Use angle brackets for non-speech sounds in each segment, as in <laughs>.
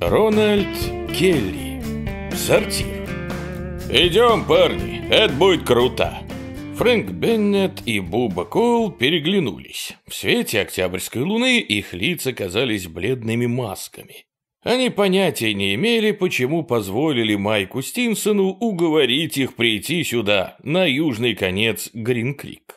Рональд Келли. Сортир. «Идем, парни, это будет круто!» Фрэнк Беннет и Буба Коул переглянулись. В свете октябрьской луны их лица казались бледными масками. Они понятия не имели, почему позволили Майку Стинсону уговорить их прийти сюда, на южный конец Грин-Крик.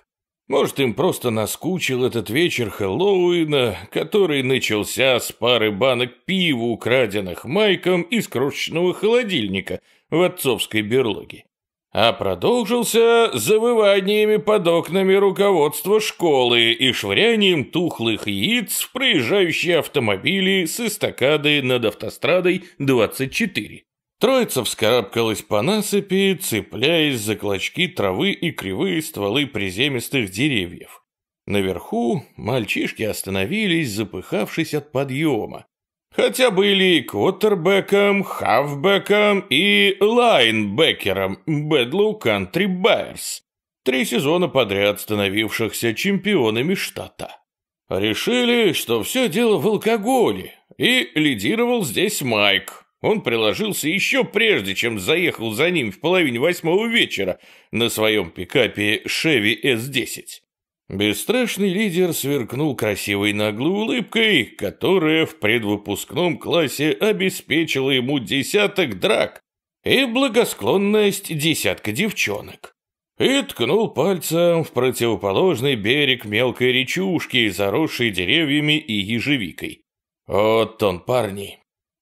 Может, им просто наскучил этот вечер Хэллоуина, который начался с пары банок пива, украденных Майком из крошечного холодильника в отцовской берлоге. А продолжился завываниями под окнами руководства школы и швырянием тухлых яиц в проезжающие автомобили с эстакады над автострадой 24. Троица вскарабкалась по насыпи, цепляясь за клочки травы и кривые стволы приземистых деревьев. Наверху мальчишки остановились, запыхавшись от подъема. Хотя были квотербеком, хавбеком и лайнбекером Бэдлоу Кантри Байерс, три сезона подряд становившихся чемпионами штата. Решили, что все дело в алкоголе, и лидировал здесь Майк, он приложился еще прежде, чем заехал за ним в половине восьмого вечера на своем пикапе Chevy S10. Бесстрашный лидер сверкнул красивой наглой улыбкой, которая в предвыпускном классе обеспечила ему десяток драк и благосклонность десятка девчонок. И ткнул пальцем в противоположный берег мелкой речушки, заросшей деревьями и ежевикой. Вот он, парни,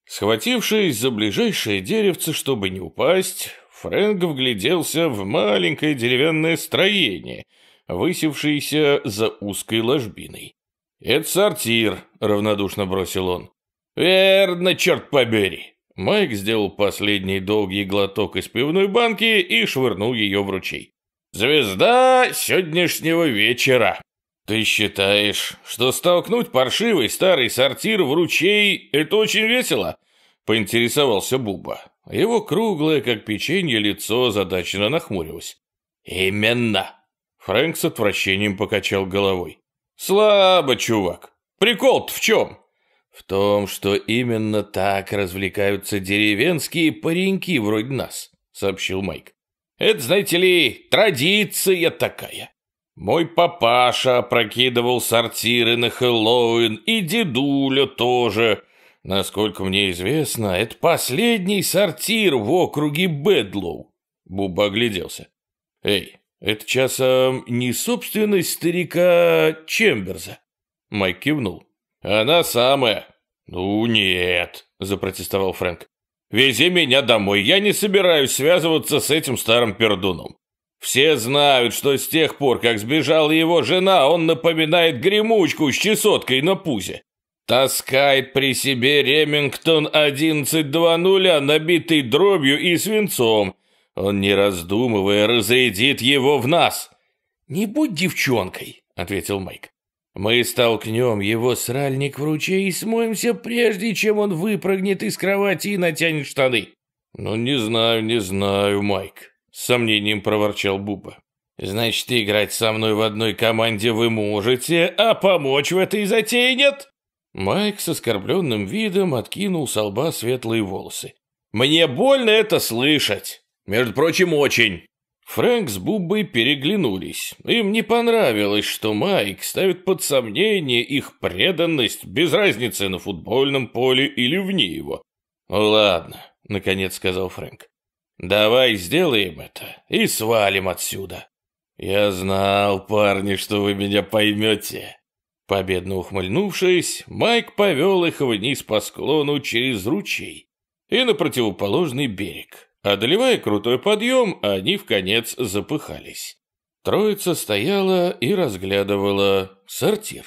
Схватившись за ближайшее деревце, чтобы не упасть, Фрэнк вгляделся в маленькое деревянное строение, высевшееся за узкой ложбиной. «Это сортир», — равнодушно бросил он. «Верно, черт побери!» Майк сделал последний долгий глоток из пивной банки и швырнул ее в ручей. «Звезда сегодняшнего вечера!» «Ты считаешь, что столкнуть паршивый старый сортир в ручей — это очень весело?» — поинтересовался Буба. Его круглое, как печенье, лицо задачно нахмурилось. «Именно!» — Фрэнк с отвращением покачал головой. «Слабо, чувак. Прикол-то в чем?» «В том, что именно так развлекаются деревенские пареньки вроде нас», — сообщил Майк. «Это, знаете ли, традиция такая. Мой папаша прокидывал сортиры на Хэллоуин, и дедуля тоже. Насколько мне известно, это последний сортир в округе Бэдлоу. Буба огляделся. Эй, это часом не собственность старика Чемберза? Майк кивнул. Она самая. Ну нет, запротестовал Фрэнк. Вези меня домой, я не собираюсь связываться с этим старым пердуном. Все знают, что с тех пор, как сбежала его жена, он напоминает гремучку с чесоткой на пузе. Таскает при себе Ремингтон 11.2.0, набитый дробью и свинцом. Он, не раздумывая, разрядит его в нас. «Не будь девчонкой», — ответил Майк. «Мы столкнем его сральник в ручей и смоемся, прежде чем он выпрыгнет из кровати и натянет штаны». «Ну, не знаю, не знаю, Майк. С сомнением проворчал Буба. «Значит, играть со мной в одной команде вы можете, а помочь в этой затее нет?» Майк с оскорбленным видом откинул с лба светлые волосы. «Мне больно это слышать. Между прочим, очень». Фрэнк с Буббой переглянулись. Им не понравилось, что Майк ставит под сомнение их преданность, без разницы на футбольном поле или вне его. «Ладно», — наконец сказал Фрэнк. Давай сделаем это и свалим отсюда. Я знал, парни, что вы меня поймете. Победно ухмыльнувшись, Майк повел их вниз по склону через ручей и на противоположный берег. Одолевая крутой подъем, они в конец запыхались. Троица стояла и разглядывала сортир.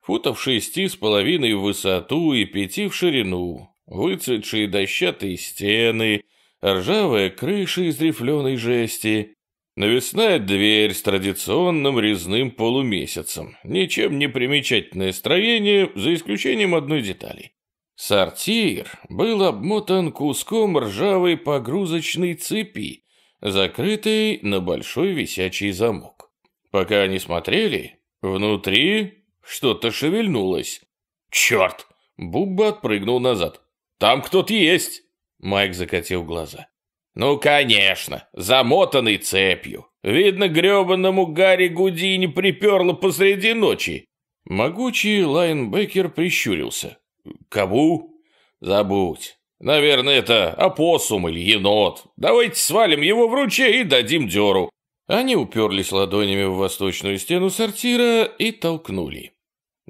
Футов шести с половиной в высоту и пяти в ширину, выцветшие дощатые стены — ржавая крыша из рифленой жести, навесная дверь с традиционным резным полумесяцем, ничем не примечательное строение, за исключением одной детали. Сортир был обмотан куском ржавой погрузочной цепи, закрытой на большой висячий замок. Пока они смотрели, внутри что-то шевельнулось. «Черт!» Бубба отпрыгнул назад. Там кто-то есть!» Майк закатил глаза. «Ну, конечно, замотанный цепью. Видно, гребаному Гарри Гудини приперло посреди ночи». Могучий лайнбекер прищурился. «Кабу? Забудь. Наверное, это опоссум или енот. Давайте свалим его в ручей и дадим дёру». Они уперлись ладонями в восточную стену сортира и толкнули.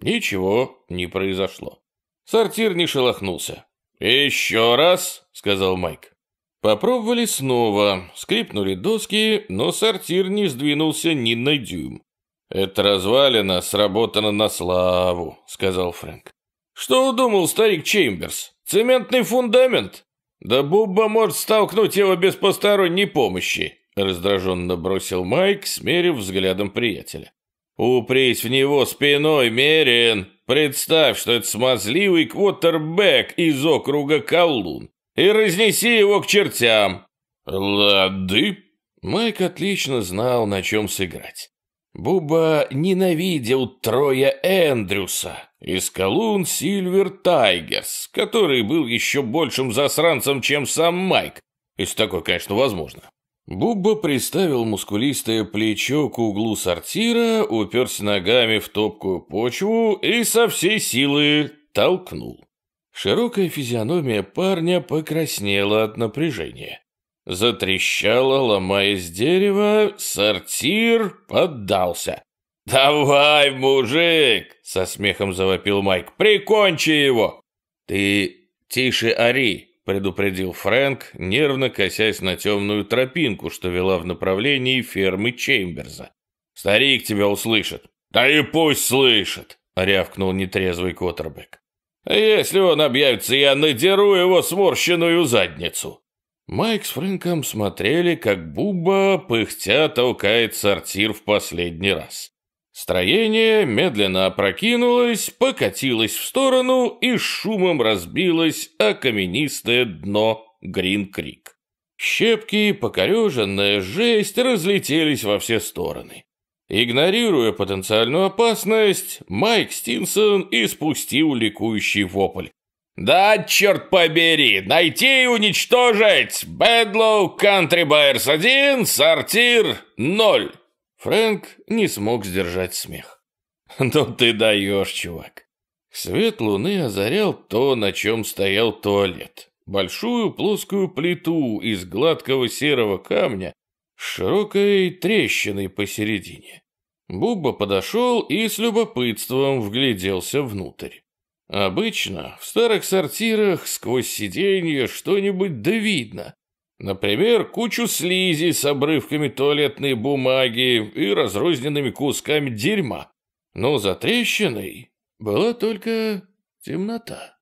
Ничего не произошло. Сортир не шелохнулся. «Еще раз», — сказал Майк. Попробовали снова, скрипнули доски, но сортир не сдвинулся ни на дюйм. «Эта развалина сработано на славу», — сказал Фрэнк. «Что удумал старик Чеймберс? Цементный фундамент? Да Бубба может столкнуть его без посторонней помощи», — раздраженно бросил Майк, смерив взглядом приятеля. «Упрись в него спиной, Мерин! Представь, что это смазливый квотербек из округа Коллун и разнеси его к чертям!» «Лады!» Майк отлично знал, на чем сыграть. Буба ненавидел Троя Эндрюса из Колун Сильвер Тайгерс, который был еще большим засранцем, чем сам Майк, если такое, конечно, возможно. Бубба приставил мускулистое плечо к углу сортира, уперся ногами в топкую почву и со всей силы толкнул. Широкая физиономия парня покраснела от напряжения. Затрещало, ломаясь дерево, сортир поддался. «Давай, мужик!» — со смехом завопил Майк. «Прикончи его!» «Ты тише ори!» — предупредил Фрэнк, нервно косясь на темную тропинку, что вела в направлении фермы Чеймберза. «Старик тебя услышит!» «Да и пусть слышит!» — рявкнул нетрезвый Коттербек. «Если он объявится, я надеру его сморщенную задницу!» Майк с Фрэнком смотрели, как Буба пыхтя толкает сортир в последний раз. Строение медленно опрокинулось, покатилось в сторону и шумом разбилось о каменистое дно Грин-Крик. Щепки и покореженная жесть разлетелись во все стороны. Игнорируя потенциальную опасность, Майк Стинсон испустил ликующий вопль. «Да, черт побери! Найти и уничтожить! Бэдлоу Кантри Байерс 1, сортир 0!» Фрэнк не смог сдержать смех. <laughs> «Ну ты даешь, чувак!» Свет луны озарял то, на чем стоял туалет. Большую плоскую плиту из гладкого серого камня с широкой трещиной посередине. Бубба подошел и с любопытством вгляделся внутрь. Обычно в старых сортирах сквозь сиденье что-нибудь да видно. Например, кучу слизи с обрывками туалетной бумаги и разрозненными кусками дерьма. Но за трещиной была только темнота,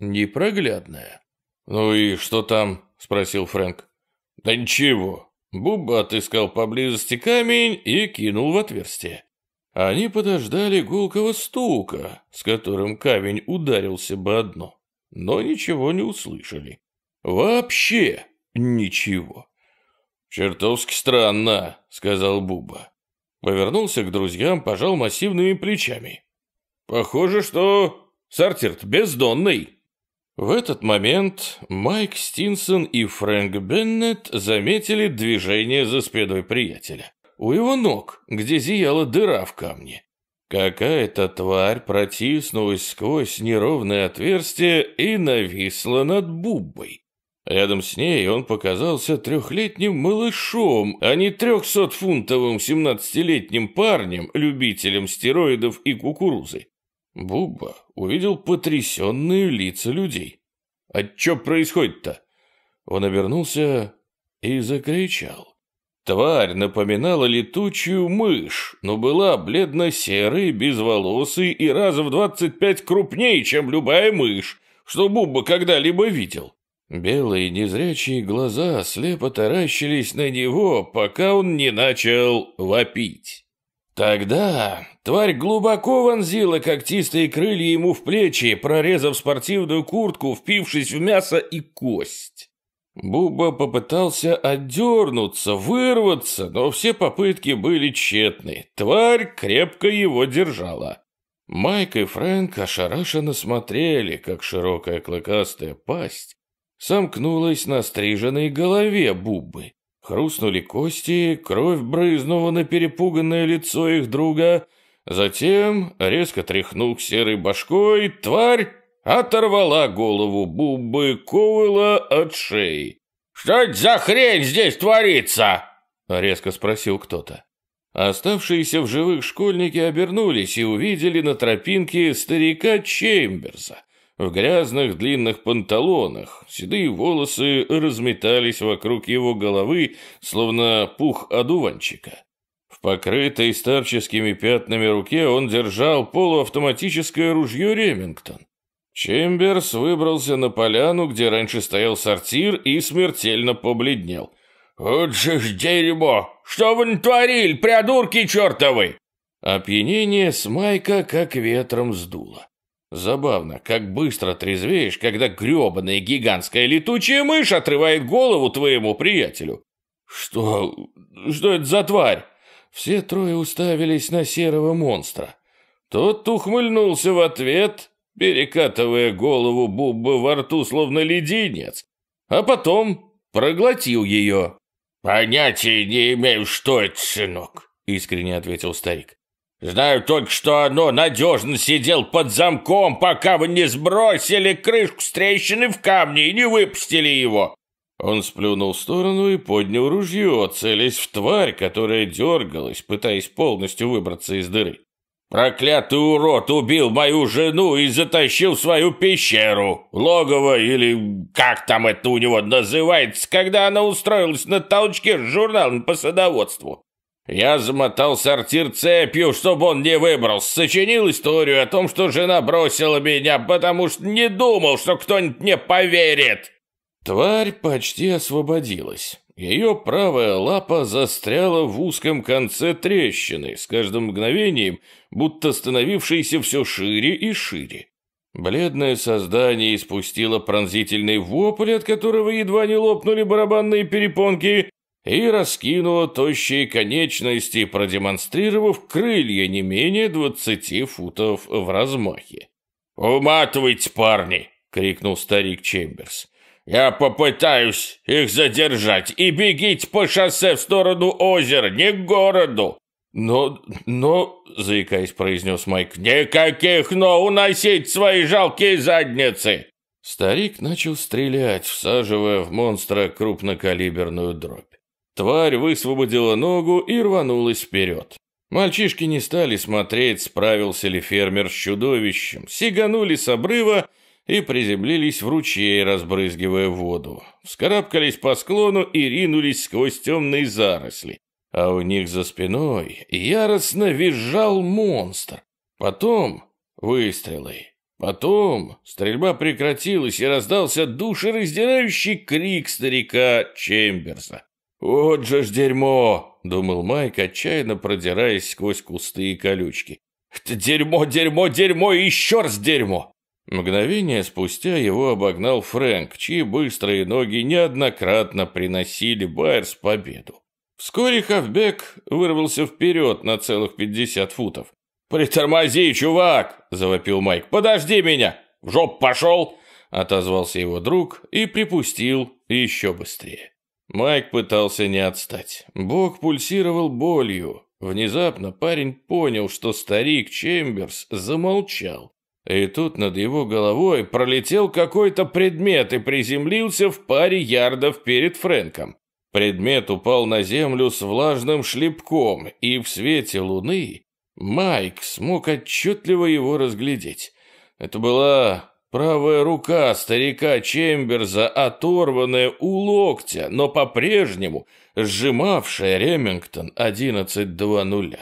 непроглядная. «Ну и что там?» — спросил Фрэнк. «Да ничего». Бубба отыскал поблизости камень и кинул в отверстие. Они подождали гулкого стука, с которым камень ударился бы одно, но ничего не услышали. Вообще ничего. «Чертовски странно», — сказал Буба. Повернулся к друзьям, пожал массивными плечами. «Похоже, что сортир бездонный». В этот момент Майк Стинсон и Фрэнк Беннет заметили движение за спиной приятеля у его ног, где зияла дыра в камне. Какая-то тварь протиснулась сквозь неровное отверстие и нависла над Буббой. Рядом с ней он показался трехлетним малышом, а не трехсотфунтовым семнадцатилетним парнем, любителем стероидов и кукурузы. Бубба увидел потрясенные лица людей. «А что происходит-то?» Он обернулся и закричал. Тварь напоминала летучую мышь, но была бледно-серой, безволосой и раза в двадцать пять крупнее, чем любая мышь, что Бубба когда-либо видел. Белые незрячие глаза слепо таращились на него, пока он не начал вопить. Тогда тварь глубоко вонзила когтистые крылья ему в плечи, прорезав спортивную куртку, впившись в мясо и кость. Буба попытался отдернуться, вырваться, но все попытки были тщетны. Тварь крепко его держала. Майк и Фрэнк ошарашенно смотрели, как широкая клыкастая пасть сомкнулась на стриженной голове Буббы. Хрустнули кости, кровь брызнула на перепуганное лицо их друга. Затем, резко тряхнув серой башкой, тварь оторвала голову Буббы Коуэлла от шеи. «Что это за хрень здесь творится?» — резко спросил кто-то. Оставшиеся в живых школьники обернулись и увидели на тропинке старика Чемберса в грязных длинных панталонах. Седые волосы разметались вокруг его головы, словно пух одуванчика. В покрытой старческими пятнами руке он держал полуавтоматическое ружье «Ремингтон». Чемберс выбрался на поляну, где раньше стоял сортир, и смертельно побледнел. «Вот же ж дерьмо! Что вы натворили, придурки чертовы?» Опьянение с Майка как ветром сдуло. Забавно, как быстро трезвеешь, когда гребаная гигантская летучая мышь отрывает голову твоему приятелю. Что... что это за тварь? Все трое уставились на серого монстра. Тот ухмыльнулся в ответ, перекатывая голову Буббы во рту, словно леденец, а потом проглотил ее. «Понятия не имею, что это, сынок», — искренне ответил старик. «Знаю только, что оно надежно сидел под замком, пока вы не сбросили крышку с трещины в камне и не выпустили его». Он сплюнул в сторону и поднял ружье, целясь в тварь, которая дергалась, пытаясь полностью выбраться из дыры. Проклятый урод убил мою жену и затащил в свою пещеру, логово или как там это у него называется, когда она устроилась на толчке с журналом по садоводству. Я замотал сортир цепью, чтобы он не выбрался, сочинил историю о том, что жена бросила меня, потому что не думал, что кто-нибудь мне поверит. Тварь почти освободилась. Ее правая лапа застряла в узком конце трещины, с каждым мгновением будто становившейся все шире и шире. Бледное создание испустило пронзительный вопль, от которого едва не лопнули барабанные перепонки, и раскинуло тощие конечности, продемонстрировав крылья не менее двадцати футов в размахе. «Уматывайте, парни!» — крикнул старик Чемберс. Я попытаюсь их задержать и бегите по шоссе в сторону озера, не к городу. Но, но, заикаясь, произнес Майк, никаких «но» уносить свои жалкие задницы. Старик начал стрелять, всаживая в монстра крупнокалиберную дробь. Тварь высвободила ногу и рванулась вперед. Мальчишки не стали смотреть, справился ли фермер с чудовищем, сиганули с обрыва и приземлились в ручей, разбрызгивая воду. Вскарабкались по склону и ринулись сквозь темные заросли. А у них за спиной яростно визжал монстр. Потом выстрелы. Потом стрельба прекратилась и раздался душераздирающий крик старика Чемберса. «Вот же ж дерьмо!» — думал Майк, отчаянно продираясь сквозь кусты и колючки. «Это дерьмо, дерьмо, дерьмо и еще раз дерьмо!» Мгновение спустя его обогнал Фрэнк, чьи быстрые ноги неоднократно приносили Байерс победу. Вскоре Хавбек вырвался вперед на целых пятьдесят футов. «Притормози, чувак!» – завопил Майк. «Подожди меня! В жоп пошел!» – отозвался его друг и припустил еще быстрее. Майк пытался не отстать. Бог пульсировал болью. Внезапно парень понял, что старик Чемберс замолчал. И тут над его головой пролетел какой-то предмет и приземлился в паре ярдов перед Фрэнком. Предмет упал на землю с влажным шлепком, и в свете луны Майк смог отчетливо его разглядеть. Это была правая рука старика Чемберза, оторванная у локтя, но по-прежнему сжимавшая Ремингтон 11-2-0.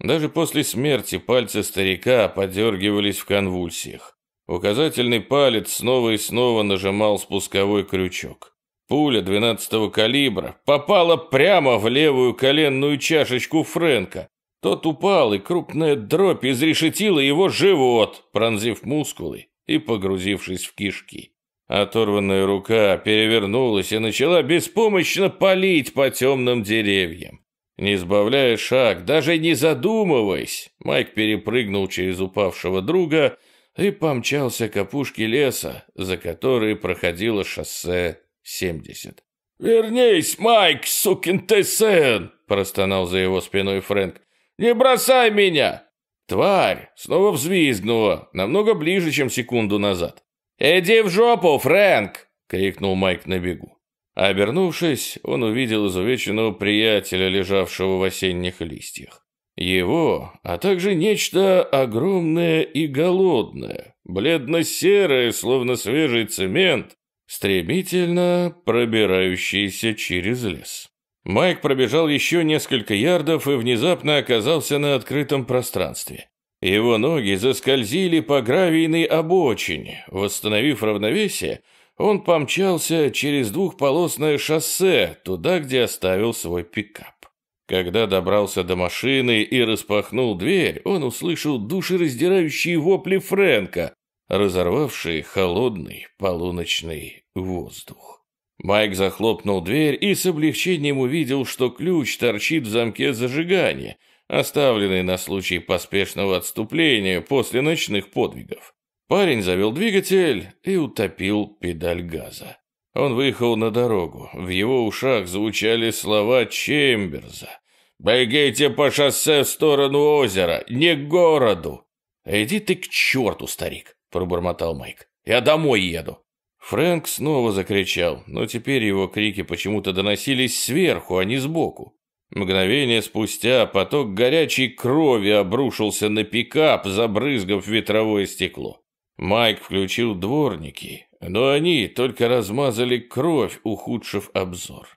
Даже после смерти пальцы старика подергивались в конвульсиях. Указательный палец снова и снова нажимал спусковой крючок. Пуля 12-го калибра попала прямо в левую коленную чашечку Фрэнка. Тот упал, и крупная дробь изрешетила его живот, пронзив мускулы и погрузившись в кишки. Оторванная рука перевернулась и начала беспомощно палить по темным деревьям. Не сбавляя шаг, даже не задумываясь, Майк перепрыгнул через упавшего друга и помчался к опушке леса, за которой проходило шоссе 70. «Вернись, Майк, сукин ты сын!» – простонал за его спиной Фрэнк. «Не бросай меня!» Тварь снова взвизгнула, намного ближе, чем секунду назад. «Иди в жопу, Фрэнк!» — крикнул Майк на бегу. Обернувшись, он увидел изувеченного приятеля, лежавшего в осенних листьях. Его, а также нечто огромное и голодное, бледно-серое, словно свежий цемент, стремительно пробирающийся через лес. Майк пробежал еще несколько ярдов и внезапно оказался на открытом пространстве. Его ноги заскользили по гравийной обочине. Восстановив равновесие, он помчался через двухполосное шоссе, туда, где оставил свой пикап. Когда добрался до машины и распахнул дверь, он услышал душераздирающие вопли Фрэнка, разорвавшие холодный полуночный воздух. Майк захлопнул дверь и с облегчением увидел, что ключ торчит в замке зажигания, оставленный на случай поспешного отступления после ночных подвигов. Парень завел двигатель и утопил педаль газа. Он выехал на дорогу. В его ушах звучали слова Чемберза. «Бегите по шоссе в сторону озера, не к городу!» «Иди ты к черту, старик!» – пробормотал Майк. «Я домой еду!» Фрэнк снова закричал, но теперь его крики почему-то доносились сверху, а не сбоку. Мгновение спустя поток горячей крови обрушился на пикап, забрызгав ветровое стекло. Майк включил дворники, но они только размазали кровь, ухудшив обзор.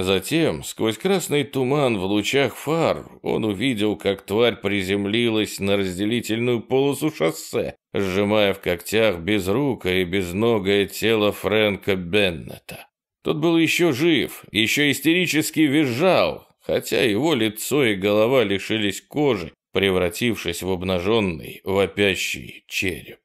Затем, сквозь красный туман в лучах фар, он увидел, как тварь приземлилась на разделительную полосу шоссе, сжимая в когтях безрукое и безногое тело Фрэнка Беннета. Тот был еще жив, еще истерически визжал, хотя его лицо и голова лишились кожи, превратившись в обнаженный, вопящий череп.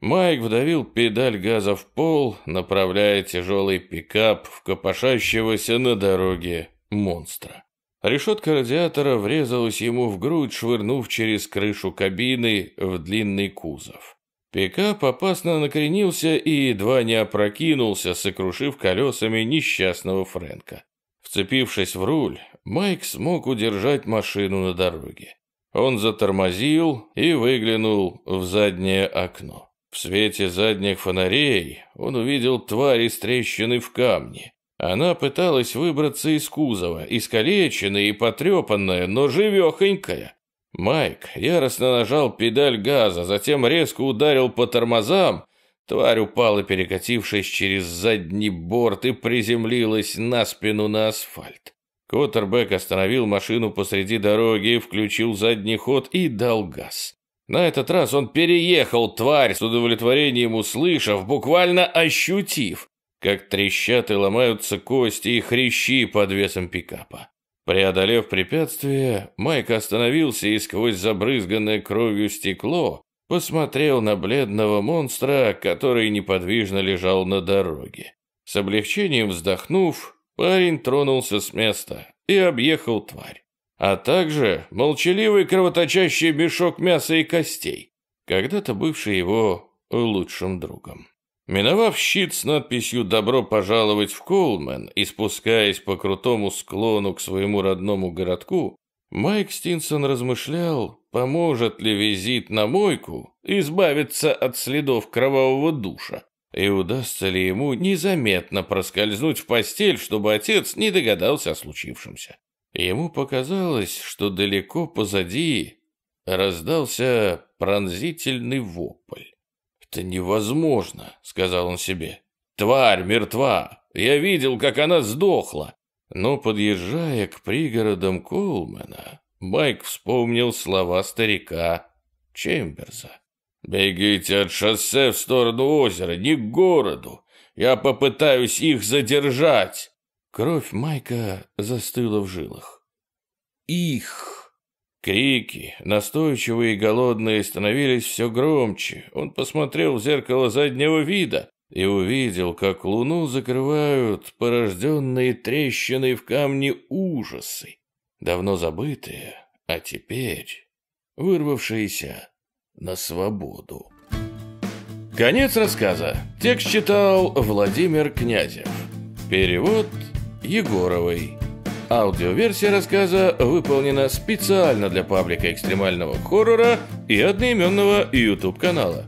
Майк вдавил педаль газа в пол, направляя тяжелый пикап в копошащегося на дороге монстра. Решетка радиатора врезалась ему в грудь, швырнув через крышу кабины в длинный кузов. Пикап опасно накренился и едва не опрокинулся, сокрушив колесами несчастного Фрэнка. Вцепившись в руль, Майк смог удержать машину на дороге. Он затормозил и выглянул в заднее окно. В свете задних фонарей он увидел тварь из трещины в камне. Она пыталась выбраться из кузова, искалеченная и потрепанная, но живехонькая. Майк яростно нажал педаль газа, затем резко ударил по тормозам. Тварь упала, перекатившись через задний борт и приземлилась на спину на асфальт. Коттербек остановил машину посреди дороги, включил задний ход и дал газ. На этот раз он переехал тварь с удовлетворением услышав, буквально ощутив, как трещат и ломаются кости и хрящи под весом пикапа. Преодолев препятствие, Майк остановился и сквозь забрызганное кровью стекло посмотрел на бледного монстра, который неподвижно лежал на дороге. С облегчением вздохнув, парень тронулся с места и объехал тварь, а также молчаливый кровоточащий мешок мяса и костей, когда-то бывший его лучшим другом. Миновав щит с надписью «Добро пожаловать в Колмен» и спускаясь по крутому склону к своему родному городку, Майк Стинсон размышлял, поможет ли визит на мойку избавиться от следов кровавого душа, и удастся ли ему незаметно проскользнуть в постель, чтобы отец не догадался о случившемся. Ему показалось, что далеко позади раздался пронзительный вопль. «Это невозможно», — сказал он себе. «Тварь мертва. Я видел, как она сдохла». Но, подъезжая к пригородам Колмена, Майк вспомнил слова старика Чемберза. «Бегите от шоссе в сторону озера, не к городу. Я попытаюсь их задержать». Кровь Майка застыла в жилах. «Их!» Крики, настойчивые и голодные, становились все громче. Он посмотрел в зеркало заднего вида и увидел, как луну закрывают порожденные трещины в камне ужасы. давно забытые, а теперь вырвавшиеся на свободу. Конец рассказа. Текст читал Владимир Князев. Перевод Егоровой. Аудиоверсия рассказа выполнена специально для паблика экстремального хоррора и одноименного YouTube-канала.